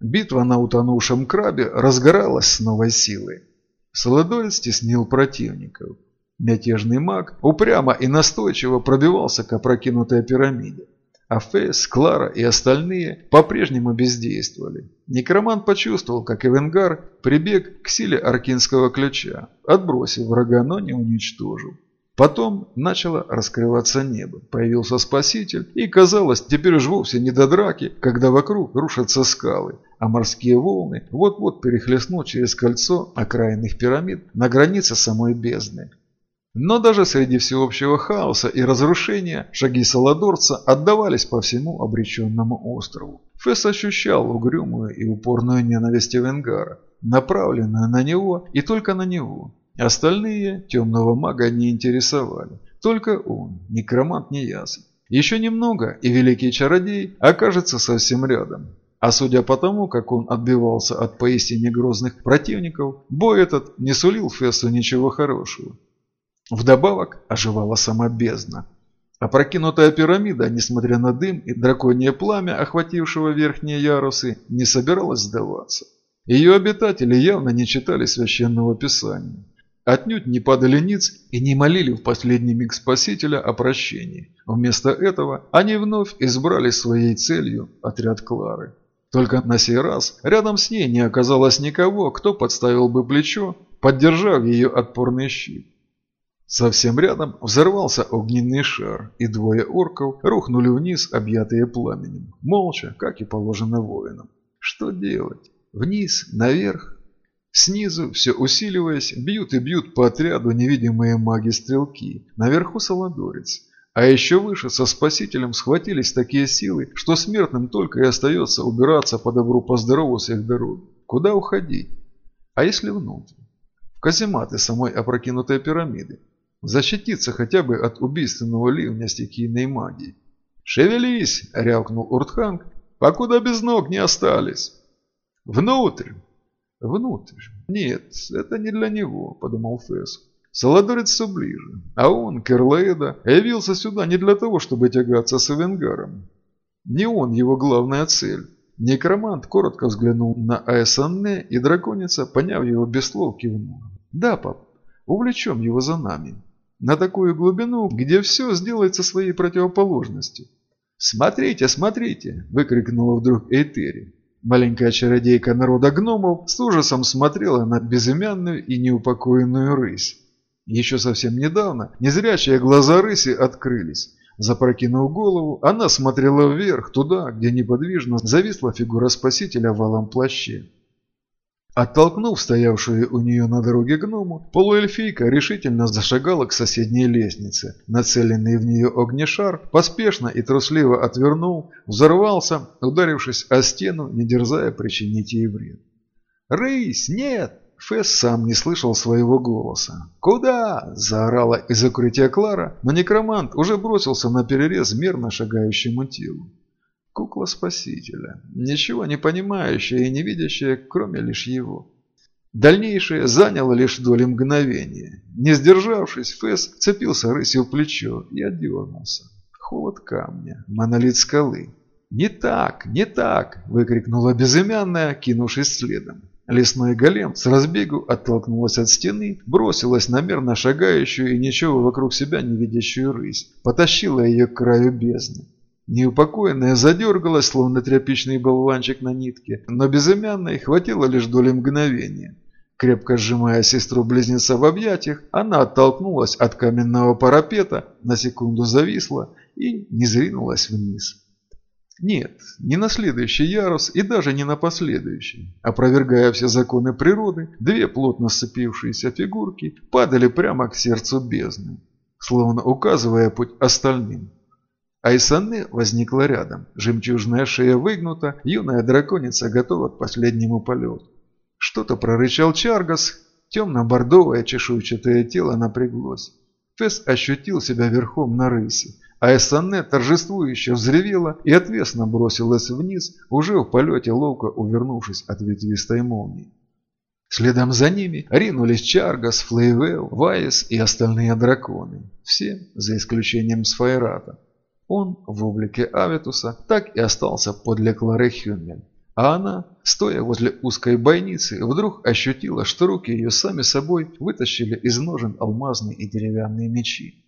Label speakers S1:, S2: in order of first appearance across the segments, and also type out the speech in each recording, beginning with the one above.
S1: Битва на утонувшем крабе разгоралась с новой силой. Солодорец стеснил противников. Мятежный маг упрямо и настойчиво пробивался к опрокинутой пирамиде. А Фейс, Клара и остальные по-прежнему бездействовали. Некромант почувствовал, как Эвенгар прибег к силе аркинского ключа, отбросив врага, но не уничтожил. Потом начало раскрываться небо, появился спаситель, и казалось, теперь уж вовсе не до драки, когда вокруг рушатся скалы, а морские волны вот-вот перехлестнут через кольцо окраинных пирамид на границе самой бездны. Но даже среди всеобщего хаоса и разрушения шаги Саладорца отдавались по всему обреченному острову. Фесс ощущал угрюмую и упорную ненависть Эвенгара, направленную на него и только на него. Остальные темного мага не интересовали. Только он, некромант неясен. Еще немного, и великий чародей окажется совсем рядом. А судя по тому, как он отбивался от поистине грозных противников, бой этот не сулил Фессу ничего хорошего. Вдобавок оживала сама бездна. Опрокинутая пирамида, несмотря на дым и драконье пламя, охватившего верхние ярусы, не собиралась сдаваться. Ее обитатели явно не читали священного писания. Отнюдь не падали ниц и не молили в последний миг Спасителя о прощении. Вместо этого они вновь избрали своей целью отряд Клары. Только на сей раз рядом с ней не оказалось никого, кто подставил бы плечо, поддержав ее отпорный щит. Совсем рядом взорвался огненный шар, и двое орков рухнули вниз, объятые пламенем, молча, как и положено воинам. Что делать? Вниз, наверх? Снизу, все усиливаясь, бьют и бьют по отряду невидимые маги-стрелки. Наверху Солодорец. А еще выше со спасителем схватились такие силы, что смертным только и остается убираться по добру по здорову с их дороги. Куда уходить? А если внутрь? В казематы самой опрокинутой пирамиды. Защититься хотя бы от убийственного ливня стихийной магии. «Шевелись!» – рявкнул Уртханг. «Покуда без ног не остались!» «Внутрь!» «Внутрь? Нет, это не для него», – подумал Фесс. Саладорец все ближе, а он, Керлаэда, явился сюда не для того, чтобы тягаться с Эвенгаром. Не он его главная цель. Некромант коротко взглянул на Аэсанне, и драконица, поняв его без слов, кивнула. «Да, пап, увлечем его за нами на такую глубину, где все сделается своей противоположностью. «Смотрите, смотрите!» – выкрикнула вдруг Эйтери. Маленькая чародейка народа гномов с ужасом смотрела на безымянную и неупокоенную рысь. Еще совсем недавно незрячие глаза рыси открылись. Запрокинув голову, она смотрела вверх, туда, где неподвижно зависла фигура спасителя в алом плаще. Оттолкнув стоявшую у нее на дороге гному, полуэльфийка решительно зашагала к соседней лестнице. Нацеленный в нее огнешар поспешно и трусливо отвернул, взорвался, ударившись о стену, не дерзая причинить ей вред. «Рысь, нет!» Фесс сам не слышал своего голоса. «Куда?» – заорала из укрытия Клара, но некромант уже бросился на перерез мерно шагающему телу. Кукла спасителя, ничего не понимающая и не видящая, кроме лишь его. Дальнейшее заняло лишь доли мгновения. Не сдержавшись, Фэс цепился рысью в плечо и отдернулся. Холод камня, монолит скалы. «Не так, не так!» – выкрикнула безымянная, кинувшись следом. Лесной голем с разбегу оттолкнулась от стены, бросилась на мерно шагающую и ничего вокруг себя не видящую рысь, потащила ее к краю бездны. Неупокоенная задергалась, словно тряпичный болванчик на нитке, но безымянной хватило лишь доли мгновения. Крепко сжимая сестру-близнеца в объятиях, она оттолкнулась от каменного парапета, на секунду зависла и не зринулась вниз. Нет, не на следующий ярус и даже не на последующий. Опровергая все законы природы, две плотно сцепившиеся фигурки падали прямо к сердцу бездны, словно указывая путь остальным. Айсанны возникла рядом. Жемчужная шея выгнута, юная драконица готова к последнему полету. Что-то прорычал Чаргас, темно-бордовое чешуйчатое тело напряглось. Фесс ощутил себя верхом на рысе, а торжествующе взревела и отвесно бросилась вниз, уже в полете ловко увернувшись от ветвистой молнии. Следом за ними ринулись Чаргас, Флейвел, Вайс и остальные драконы. Все, за исключением Сфайрата. Он в облике Аветуса так и остался подле Клары Хюнмель, А она, стоя возле узкой бойницы, вдруг ощутила, что руки ее сами собой вытащили из ножен алмазные и деревянные мечи.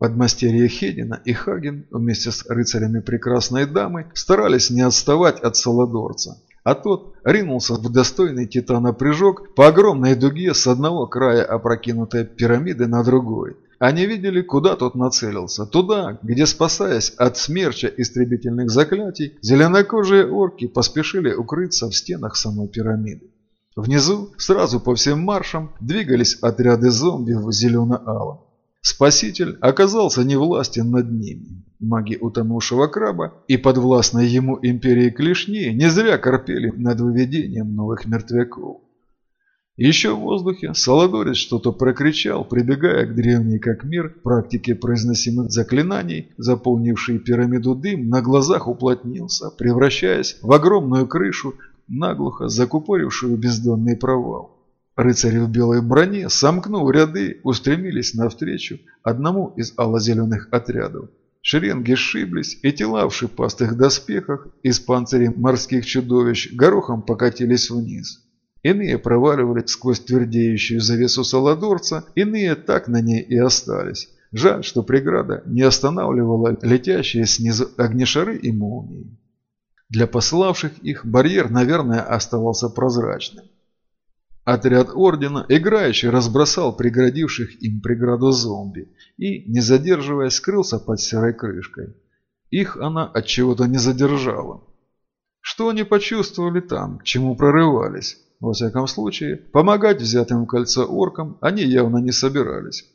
S1: Подмастерье Хедина и Хаген вместе с рыцарями прекрасной дамы старались не отставать от Солодорца, а тот ринулся в достойный титана прыжок по огромной дуге с одного края опрокинутой пирамиды на другой. Они видели, куда тот нацелился. Туда, где, спасаясь от смерча истребительных заклятий, зеленокожие орки поспешили укрыться в стенах самой пирамиды. Внизу, сразу по всем маршам, двигались отряды зомби в зелено-алом. Спаситель оказался невластен над ними. Маги утонувшего краба и подвластной ему империи клешни не зря корпели над выведением новых мертвяков. Еще в воздухе Солодорец что-то прокричал, прибегая к древней как мир практике произносимых заклинаний, заполнивший пирамиду дым на глазах уплотнился, превращаясь в огромную крышу, наглухо закупорившую бездонный провал. Рыцари в белой броне, сомкнув ряды, устремились навстречу одному из алло-зеленых отрядов. Шеренги сшиблись, и тела в шипастых доспехах из панцирей морских чудовищ горохом покатились вниз. Иные проваливались сквозь твердеющую завесу Саладорца, иные так на ней и остались. Жаль, что преграда не останавливала летящие снизу огнешары и молнии. Для пославших их барьер, наверное, оставался прозрачным. Отряд ордена играющий разбросал преградивших им преграду зомби и, не задерживаясь, скрылся под серой крышкой. Их она от чего-то не задержала. Что они почувствовали там, к чему прорывались? Во всяком случае, помогать взятым в кольцо оркам они явно не собирались.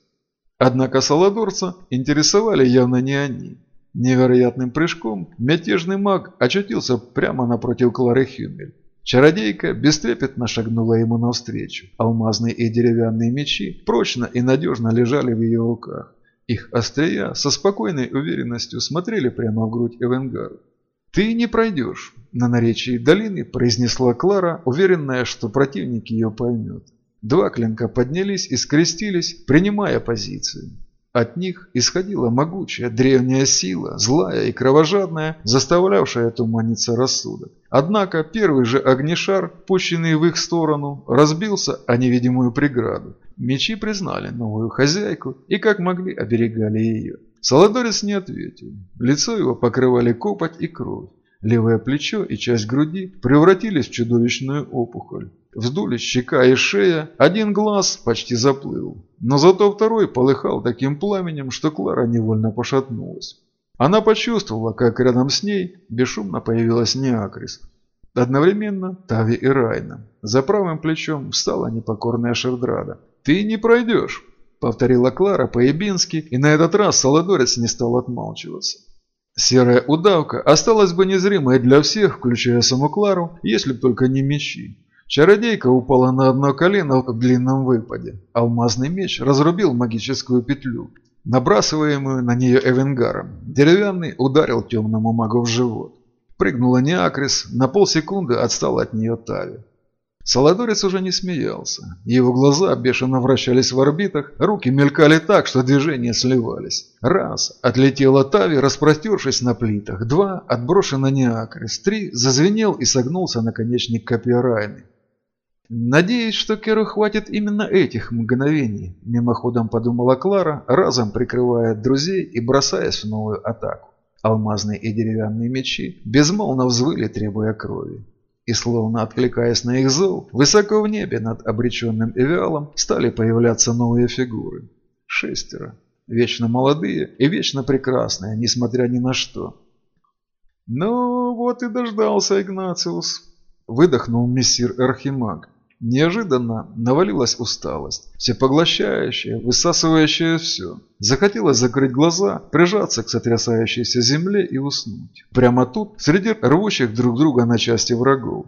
S1: Однако Саладорца интересовали явно не они. Невероятным прыжком мятежный маг очутился прямо напротив Клары Хюмель. Чародейка бестрепетно шагнула ему навстречу. Алмазные и деревянные мечи прочно и надежно лежали в ее руках. Их острия со спокойной уверенностью смотрели прямо в грудь Эвенгару. «Ты не пройдешь», – на наречии долины произнесла Клара, уверенная, что противник ее поймет. Два клинка поднялись и скрестились, принимая позицию. От них исходила могучая древняя сила, злая и кровожадная, заставлявшая туманиться рассудок. Однако первый же огнешар, пущенный в их сторону, разбился о невидимую преграду. Мечи признали новую хозяйку и как могли оберегали ее. Саладорец не ответил. Лицо его покрывали копоть и кровь. Левое плечо и часть груди превратились в чудовищную опухоль. Вздулись щека и шея, один глаз почти заплыл. Но зато второй полыхал таким пламенем, что Клара невольно пошатнулась. Она почувствовала, как рядом с ней бесшумно появилась Неакрис. Одновременно Тави и Райна. За правым плечом встала непокорная Шердрада. «Ты не пройдешь», — повторила Клара по-ебински, и на этот раз Солодорец не стал отмалчиваться. Серая удавка осталась бы незримой для всех, включая саму Клару, если б только не мечи. Чародейка упала на одно колено в длинном выпаде. Алмазный меч разрубил магическую петлю, набрасываемую на нее Эвенгаром. Деревянный ударил темному магу в живот. Прыгнула Неакрис, на полсекунды отстал от нее Тави. Солодорец уже не смеялся. Его глаза бешено вращались в орбитах, руки мелькали так, что движения сливались. Раз – отлетела Тави, распростершись на плитах. Два – отброшена Неакрис. Три – зазвенел и согнулся наконечник копья Райны. «Надеюсь, что Керу хватит именно этих мгновений», – мимоходом подумала Клара, разом прикрывая друзей и бросаясь в новую атаку. Алмазные и деревянные мечи безмолвно взвыли, требуя крови. И словно откликаясь на их зов, высоко в небе над обреченным Эвиалом стали появляться новые фигуры. Шестеро. Вечно молодые и вечно прекрасные, несмотря ни на что. «Ну, вот и дождался Игнациус», – выдохнул мессир Архимаг. Неожиданно навалилась усталость, всепоглощающая, высасывающая все. Захотелось закрыть глаза, прижаться к сотрясающейся земле и уснуть. Прямо тут, среди рвущих друг друга на части врагов.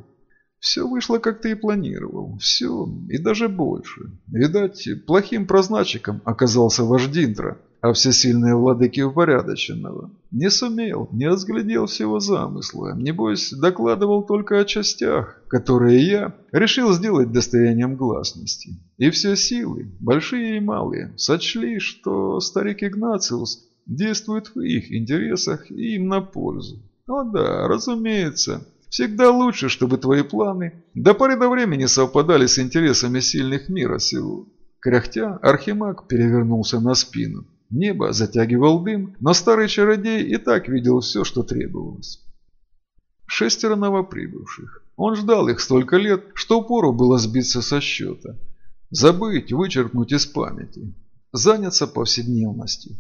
S1: Все вышло, как ты и планировал. Все, и даже больше. Видать, плохим прозначиком оказался ваш Динтра, а всесильные владыки упорядоченного. Не сумел, не разглядел всего замысла. Небось, докладывал только о частях, которые я решил сделать достоянием гласности. И все силы, большие и малые, сочли, что старик Игнациус действует в их интересах и им на пользу. О да, разумеется, Всегда лучше, чтобы твои планы до поры до времени совпадали с интересами сильных мира сего. Кряхтя, Архимаг перевернулся на спину. Небо затягивал дым, но старый чародей и так видел все, что требовалось. Шестеро новоприбывших. Он ждал их столько лет, что упору было сбиться со счета. Забыть, вычеркнуть из памяти. Заняться повседневностью.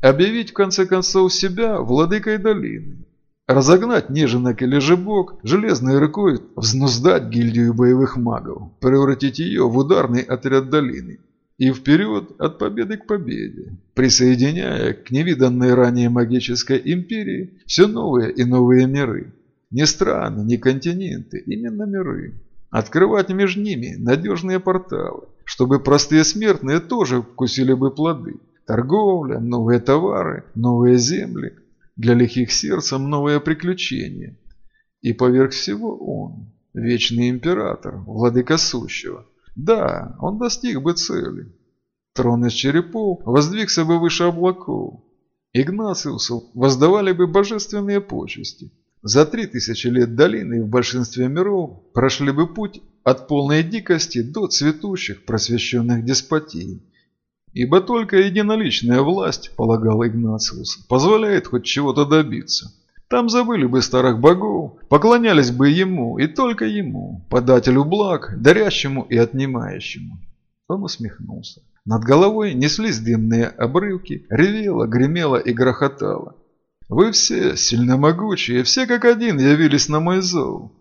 S1: Объявить в конце концов себя владыкой долины. Разогнать неженок или жебок, железной рукой взнуздать гильдию боевых магов, превратить ее в ударный отряд долины. И вперед от победы к победе, присоединяя к невиданной ранее магической империи все новые и новые миры. Не страны, не континенты, именно миры. Открывать между ними надежные порталы, чтобы простые смертные тоже вкусили бы плоды. Торговля, новые товары, новые земли – для лихих сердцем новое приключение. И поверх всего он, вечный император, владыка сущего. Да, он достиг бы цели. Трон из черепов воздвигся бы выше облаков. Игнациусу воздавали бы божественные почести. За три тысячи лет долины в большинстве миров прошли бы путь от полной дикости до цветущих просвещенных деспотий. Ибо только единоличная власть, полагал Игнациус, позволяет хоть чего-то добиться. Там забыли бы старых богов, поклонялись бы ему и только ему, подателю благ, дарящему и отнимающему. Он усмехнулся. Над головой неслись дымные обрывки, ревело, гремело и грохотало. Вы все, сильно все как один явились на мой зов.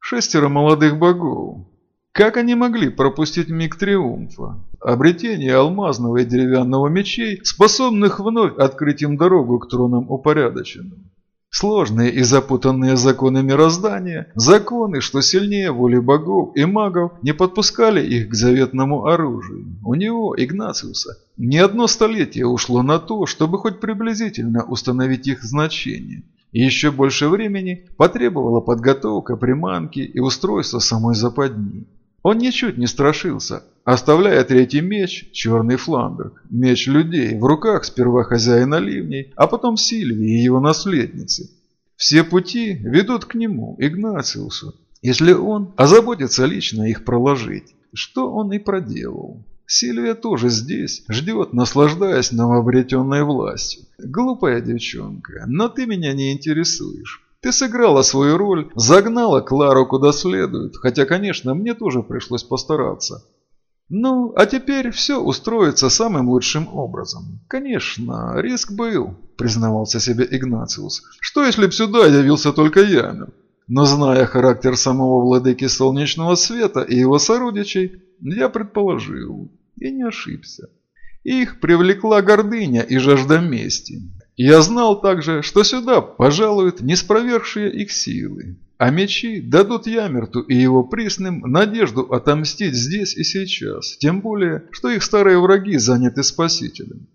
S1: Шестеро молодых богов, как они могли пропустить миг триумфа? Обретение алмазного и деревянного мечей, способных вновь открыть им дорогу к тронам упорядоченным. Сложные и запутанные законы мироздания, законы, что сильнее воли богов и магов, не подпускали их к заветному оружию. У него, Игнациуса, не одно столетие ушло на то, чтобы хоть приблизительно установить их значение. И еще больше времени потребовала подготовка приманки и устройство самой западни. Он ничуть не страшился, оставляя третий меч, черный фламберг, меч людей, в руках сперва хозяина ливней, а потом Сильвии и его наследницы. Все пути ведут к нему, Игнациусу, если он озаботится лично их проложить, что он и проделал. Сильвия тоже здесь, ждет, наслаждаясь новообретенной властью. Глупая девчонка, но ты меня не интересуешь. Ты сыграла свою роль, загнала Клару куда следует, хотя, конечно, мне тоже пришлось постараться. Ну, а теперь все устроится самым лучшим образом. Конечно, риск был, признавался себе Игнациус. Что если б сюда явился только Ямер? Но зная характер самого владыки Солнечного Света и его сородичей, я предположил и не ошибся. Их привлекла гордыня и жажда мести. Я знал также, что сюда пожалуют неспровергшие их силы, а мечи дадут Ямерту и его присным надежду отомстить здесь и сейчас, тем более, что их старые враги заняты спасителем.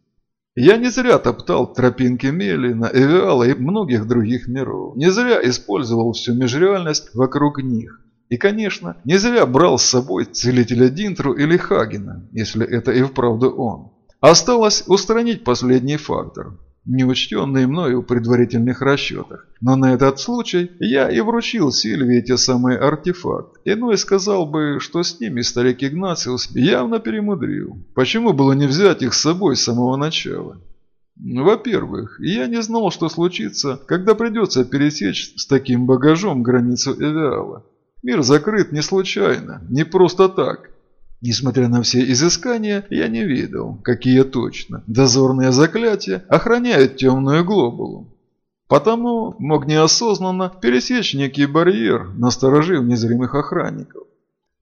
S1: Я не зря топтал тропинки Мелина, Эвиала и многих других миров, не зря использовал всю межреальность вокруг них. И, конечно, не зря брал с собой целителя Динтру или Хагена, если это и вправду он. Осталось устранить последний фактор неучтенные мною в предварительных расчетах. Но на этот случай я и вручил Сильвии те самые артефакты. Иной сказал бы, что с ними старик Игнациус явно перемудрил. Почему было не взять их с собой с самого начала? Во-первых, я не знал, что случится, когда придется пересечь с таким багажом границу Эвиала. Мир закрыт не случайно, не просто так. Несмотря на все изыскания, я не видел, какие точно дозорные заклятия охраняют темную глобулу. Потому мог неосознанно пересечь некий барьер, насторожив незримых охранников.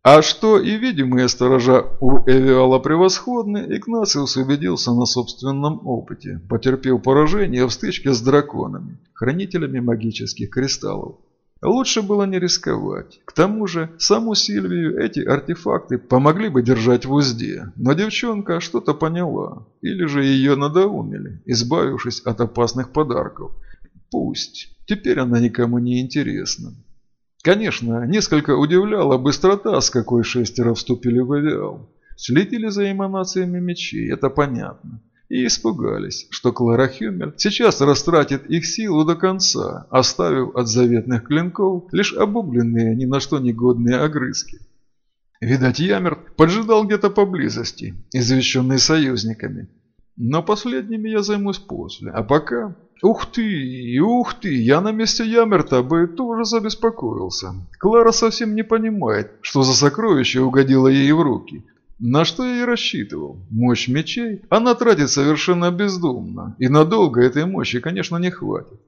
S1: А что и видимые сторожа у Эвиала превосходны, Игнациус убедился на собственном опыте, потерпел поражение в стычке с драконами, хранителями магических кристаллов. Лучше было не рисковать. К тому же, саму Сильвию эти артефакты помогли бы держать в узде, но девчонка что-то поняла, или же ее надоумили, избавившись от опасных подарков. Пусть, теперь она никому не интересна. Конечно, несколько удивляла быстрота, с какой шестеро вступили в авиал. Следили за эманациями мечей, это понятно. И испугались, что Клара Хюмер сейчас растратит их силу до конца, оставив от заветных клинков лишь обугленные, ни на что негодные огрызки. Видать, Ямерт поджидал где-то поблизости, извещенный союзниками. Но последними я займусь после, а пока Ух ты, ух ты, я на месте Ямерта бы тоже забеспокоился. Клара совсем не понимает, что за сокровище угодило ей в руки. На что я и рассчитывал. Мощь мечей она тратит совершенно бездумно, и надолго этой мощи, конечно, не хватит.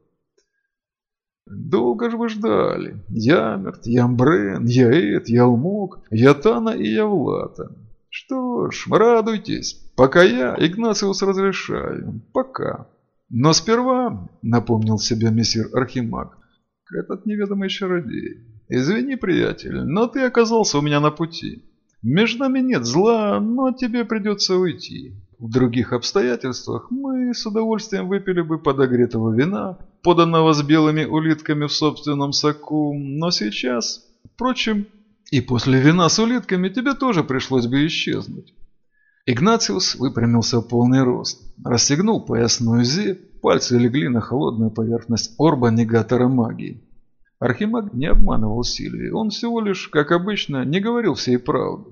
S1: Долго же вы ждали. Ямерт, Ямбрен, Яэт, Ялмок, Ятана и Явлата. Что ж, радуйтесь. Пока я, Игнациус, разрешаю. Пока. Но сперва, напомнил себе мессир Архимаг, этот неведомый чародей. Извини, приятель, но ты оказался у меня на пути. Между нами нет зла, но тебе придется уйти. В других обстоятельствах мы с удовольствием выпили бы подогретого вина, поданного с белыми улитками в собственном соку, но сейчас, впрочем, и после вина с улитками тебе тоже пришлось бы исчезнуть. Игнациус выпрямился в полный рост, расстегнул поясную зи, пальцы легли на холодную поверхность орба негатора магии. Архимаг не обманывал Сильвии, он всего лишь, как обычно, не говорил всей правды.